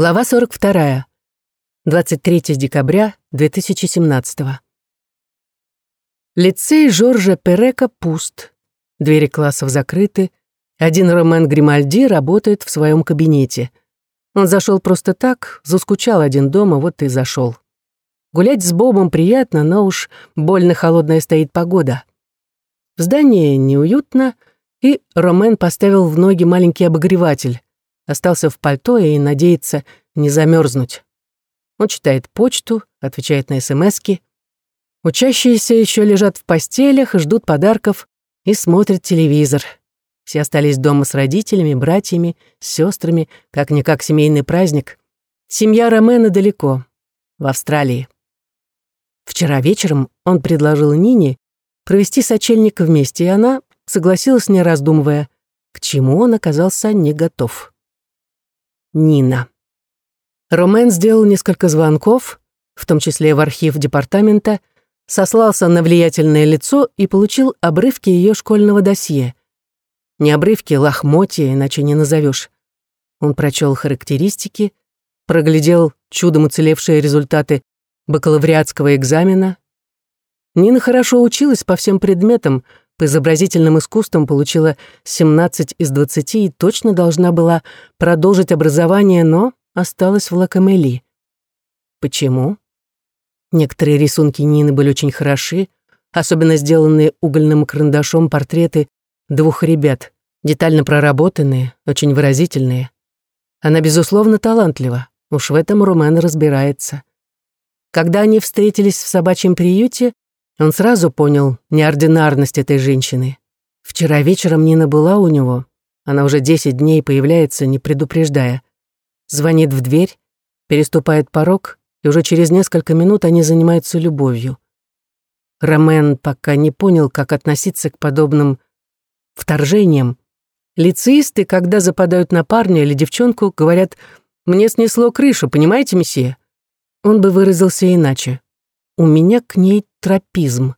Глава 42. 23 декабря 2017. Лицей Жоржа Перека пуст. Двери классов закрыты. Один Ромен Гримальди работает в своем кабинете. Он зашел просто так, заскучал один дома, вот и зашел. Гулять с Бобом приятно, но уж больно холодная стоит погода. В здании неуютно, и Ромен поставил в ноги маленький обогреватель остался в пальто и надеется не замерзнуть. Он читает почту, отвечает на СМСки. Учащиеся еще лежат в постелях, ждут подарков и смотрят телевизор. Все остались дома с родителями, братьями, сестрами, как-никак семейный праздник. Семья Ромена далеко, в Австралии. Вчера вечером он предложил Нине провести сочельник вместе, и она согласилась, не раздумывая, к чему он оказался не готов. Нина. Ромен сделал несколько звонков, в том числе в архив департамента, сослался на влиятельное лицо и получил обрывки ее школьного досье. Не обрывки, лохмотья, иначе не назовешь. Он прочел характеристики, проглядел чудом уцелевшие результаты бакалавриатского экзамена. Нина хорошо училась по всем предметам, по изобразительным искусствам получила 17 из 20 и точно должна была продолжить образование, но осталась в Лакамели. Почему? Некоторые рисунки Нины были очень хороши, особенно сделанные угольным карандашом портреты двух ребят, детально проработанные, очень выразительные. Она, безусловно, талантлива, уж в этом Румен разбирается. Когда они встретились в собачьем приюте, он сразу понял неординарность этой женщины. Вчера вечером Нина была у него. Она уже десять дней появляется, не предупреждая. Звонит в дверь, переступает порог, и уже через несколько минут они занимаются любовью. Ромен пока не понял, как относиться к подобным вторжениям. Лицеисты, когда западают на парня или девчонку, говорят «мне снесло крышу, понимаете, месье?» Он бы выразился иначе. У меня к ней тропизм.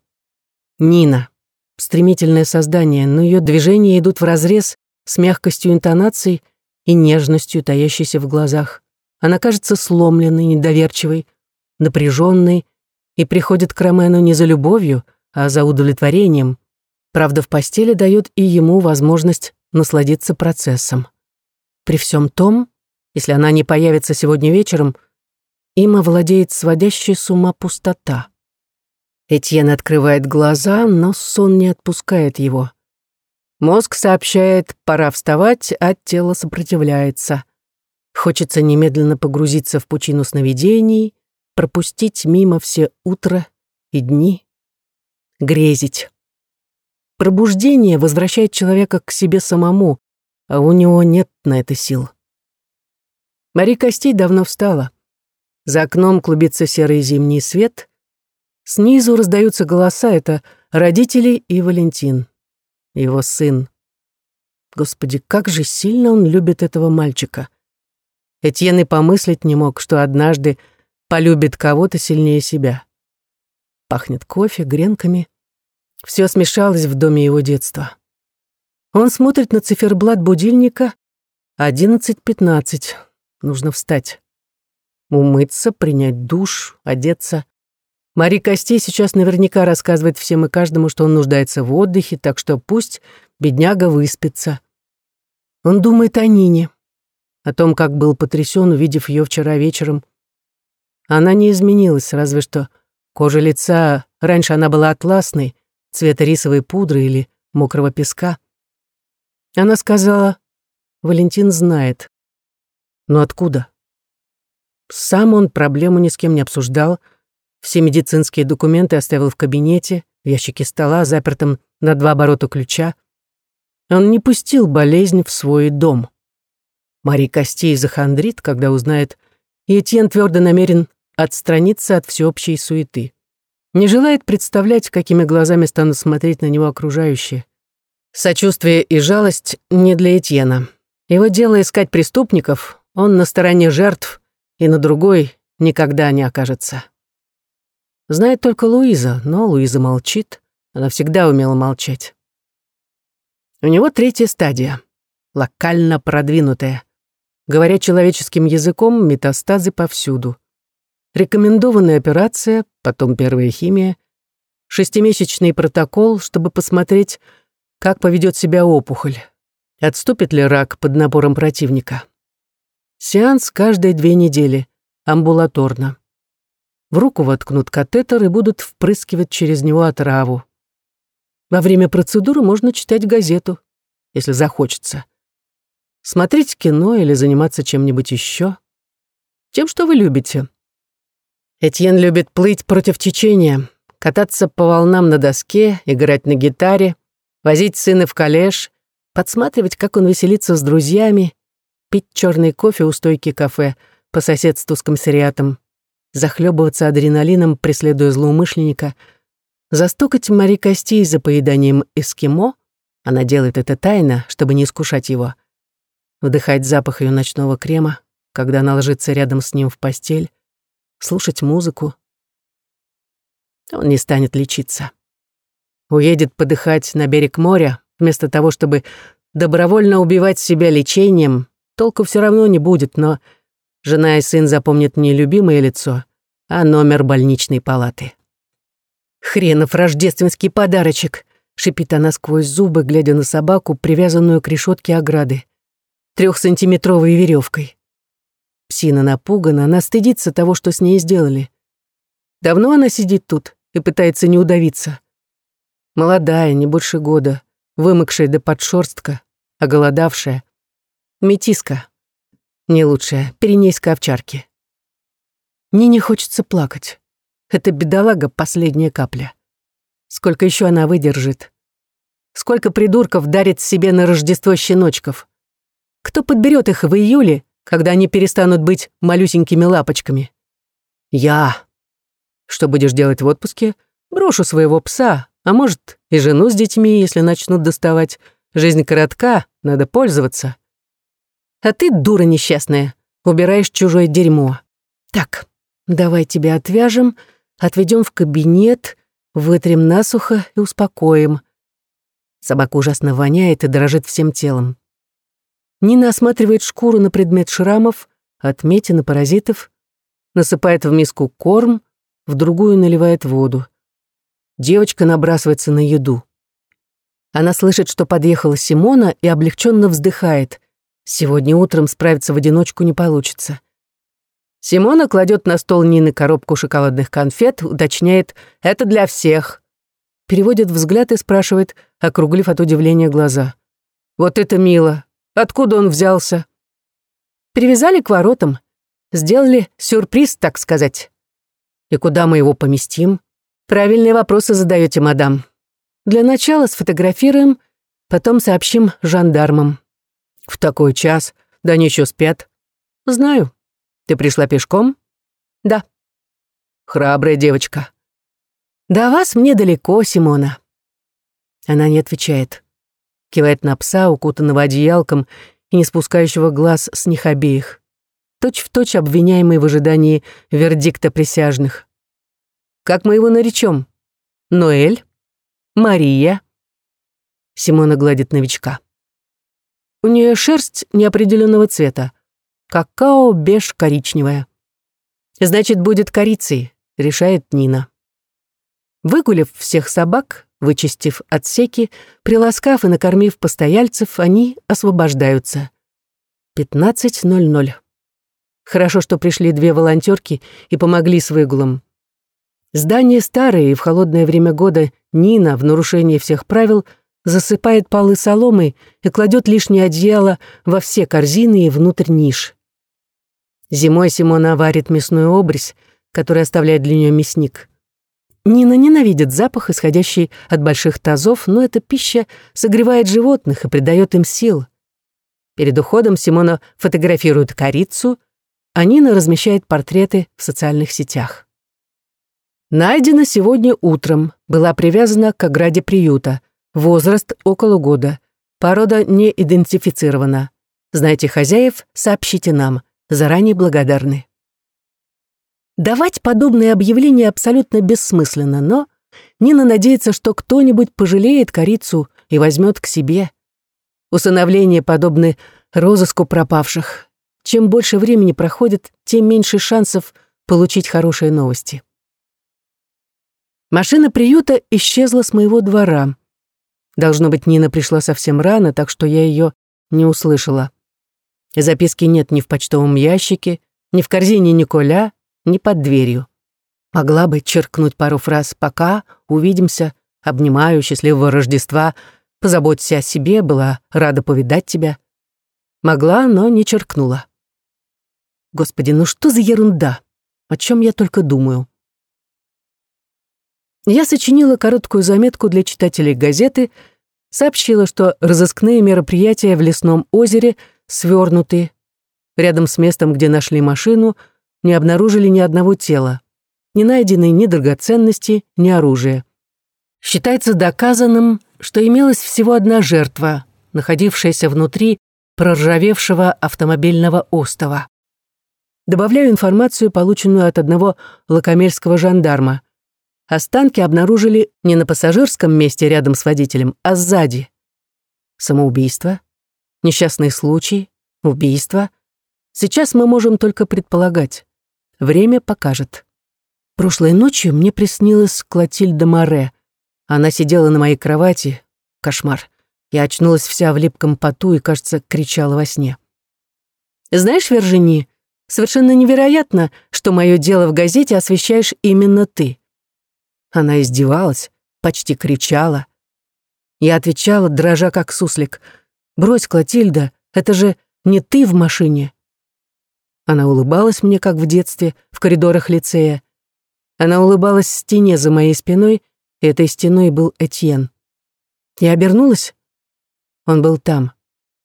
Нина. Стремительное создание, но ее движения идут вразрез с мягкостью интонаций и нежностью, таящейся в глазах. Она кажется сломленной, недоверчивой, напряженной и приходит к Ромену не за любовью, а за удовлетворением. Правда, в постели дает и ему возможность насладиться процессом. При всем том, если она не появится сегодня вечером — им овладеет сводящая с ума пустота. Этьен открывает глаза, но сон не отпускает его. Мозг сообщает «пора вставать», а тело сопротивляется. Хочется немедленно погрузиться в пучину сновидений, пропустить мимо все утро и дни, грезить. Пробуждение возвращает человека к себе самому, а у него нет на это сил. Мари Костей давно встала. За окном клубится серый зимний свет. Снизу раздаются голоса. Это родители и Валентин. Его сын. Господи, как же сильно он любит этого мальчика. Этьен и помыслить не мог, что однажды полюбит кого-то сильнее себя. Пахнет кофе, гренками. Все смешалось в доме его детства. Он смотрит на циферблат будильника. Одиннадцать пятнадцать. Нужно встать. Умыться, принять душ, одеться. Мари Костей сейчас наверняка рассказывает всем и каждому, что он нуждается в отдыхе, так что пусть бедняга выспится. Он думает о Нине, о том, как был потрясен, увидев ее вчера вечером. Она не изменилась, разве что кожа лица, раньше она была атласной, цвета рисовой пудры или мокрого песка. Она сказала, Валентин знает. Но откуда? Сам он проблему ни с кем не обсуждал, все медицинские документы оставил в кабинете, в ящике стола, запертом на два оборота ключа. Он не пустил болезнь в свой дом. Мари Костей захандрит, когда узнает, и Этьен твердо намерен отстраниться от всеобщей суеты. Не желает представлять, какими глазами станут смотреть на него окружающие. Сочувствие и жалость не для Этьена. Его дело искать преступников, он на стороне жертв, и на другой никогда не окажется. Знает только Луиза, но Луиза молчит. Она всегда умела молчать. У него третья стадия, локально продвинутая. Говоря человеческим языком, метастазы повсюду. Рекомендованная операция, потом первая химия, шестимесячный протокол, чтобы посмотреть, как поведет себя опухоль, отступит ли рак под напором противника. Сеанс каждые две недели, амбулаторно. В руку воткнут катетер и будут впрыскивать через него отраву. Во время процедуры можно читать газету, если захочется. Смотреть кино или заниматься чем-нибудь еще. Тем, что вы любите. Этьен любит плыть против течения, кататься по волнам на доске, играть на гитаре, возить сына в коллеж, подсматривать, как он веселится с друзьями, пить черный кофе у стойки кафе по соседству с комиссариатом, захлебываться адреналином, преследуя злоумышленника, застукать Мари Костей за поеданием эскимо, она делает это тайно, чтобы не искушать его, вдыхать запах ее ночного крема, когда она ложится рядом с ним в постель, слушать музыку. Он не станет лечиться. Уедет подыхать на берег моря, вместо того, чтобы добровольно убивать себя лечением, толку все равно не будет, но жена и сын запомнят не любимое лицо, а номер больничной палаты. «Хренов рождественский подарочек!» — шипит она сквозь зубы, глядя на собаку, привязанную к решетке ограды. Трехсантиметровой веревкой. Псина напугана, она стыдится того, что с ней сделали. Давно она сидит тут и пытается не удавиться. Молодая, не больше года, вымокшая до подшерстка, оголодавшая. Метиска. Не лучшая, перенейска овчарки. Нине хочется плакать. Это бедолага последняя капля. Сколько еще она выдержит? Сколько придурков дарит себе на Рождество щеночков? Кто подберет их в июле, когда они перестанут быть малюсенькими лапочками? Я. Что будешь делать в отпуске? Брошу своего пса, а может, и жену с детьми, если начнут доставать. Жизнь коротка, надо пользоваться. А ты, дура несчастная, убираешь чужое дерьмо. Так, давай тебя отвяжем, отведем в кабинет, вытрем насухо и успокоим. Собака ужасно воняет и дрожит всем телом. Нина осматривает шкуру на предмет шрамов, отметин и паразитов, насыпает в миску корм, в другую наливает воду. Девочка набрасывается на еду. Она слышит, что подъехала Симона и облегченно вздыхает. Сегодня утром справиться в одиночку не получится. Симона кладет на стол Нины коробку шоколадных конфет, уточняет «это для всех». Переводит взгляд и спрашивает, округлив от удивления глаза. «Вот это мило! Откуда он взялся?» «Привязали к воротам. Сделали сюрприз, так сказать». «И куда мы его поместим?» «Правильные вопросы задаете, мадам. Для начала сфотографируем, потом сообщим жандармам». «В такой час? Да они еще спят». «Знаю. Ты пришла пешком?» «Да». «Храбрая девочка». «До вас мне далеко, Симона». Она не отвечает. Кивает на пса, укутанного одеялком и не спускающего глаз с них обеих. Точь в точь обвиняемый в ожидании вердикта присяжных. Как мы его наречем? Ноэль? Мария?» Симона гладит новичка. У нее шерсть неопределенного цвета. Какао беж коричневая. Значит, будет корицей, решает Нина. Выгулив всех собак, вычистив отсеки, приласкав и накормив постояльцев, они освобождаются. 15.00. Хорошо, что пришли две волонтерки и помогли с выгулом. Здание старое, и в холодное время года Нина, в нарушении всех правил, засыпает полы соломой и кладет лишнее одеяло во все корзины и внутрь ниш. Зимой Симона варит мясную обрезь, который оставляет для нее мясник. Нина ненавидит запах, исходящий от больших тазов, но эта пища согревает животных и придает им сил. Перед уходом Симона фотографирует корицу, а Нина размещает портреты в социальных сетях. Найдена сегодня утром, была привязана к ограде приюта. Возраст около года. Порода не идентифицирована. Знаете хозяев, сообщите нам. Заранее благодарны. Давать подобные объявления абсолютно бессмысленно, но Нина надеется, что кто-нибудь пожалеет корицу и возьмет к себе. Усыновления подобны розыску пропавших. чем больше времени проходит, тем меньше шансов получить хорошие новости. Машина приюта исчезла с моего двора. Должно быть, Нина пришла совсем рано, так что я ее не услышала. Записки нет ни в почтовом ящике, ни в корзине Николя, ни под дверью. Могла бы черкнуть пару фраз «пока», «увидимся», «обнимаю», «счастливого Рождества», «позаботься о себе», «была рада повидать тебя». Могла, но не черкнула. Господи, ну что за ерунда? О чем я только думаю. Я сочинила короткую заметку для читателей газеты, сообщила, что разыскные мероприятия в лесном озере свернуты. Рядом с местом, где нашли машину, не обнаружили ни одного тела. Не найдены ни драгоценности, ни оружия. Считается доказанным, что имелась всего одна жертва, находившаяся внутри проржавевшего автомобильного остова. Добавляю информацию, полученную от одного лакомельского жандарма. Останки обнаружили не на пассажирском месте рядом с водителем, а сзади. Самоубийство? Несчастный случай? Убийство? Сейчас мы можем только предполагать. Время покажет. Прошлой ночью мне приснилась Клотильда Море. Она сидела на моей кровати. Кошмар. Я очнулась вся в липком поту и, кажется, кричала во сне. «Знаешь, Вержини, совершенно невероятно, что мое дело в газете освещаешь именно ты. Она издевалась, почти кричала. Я отвечала, дрожа как суслик. «Брось, Клотильда, это же не ты в машине». Она улыбалась мне, как в детстве, в коридорах лицея. Она улыбалась стене за моей спиной, и этой стеной был Этьен. Я обернулась. Он был там,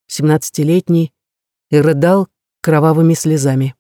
семнадцатилетний, и рыдал кровавыми слезами.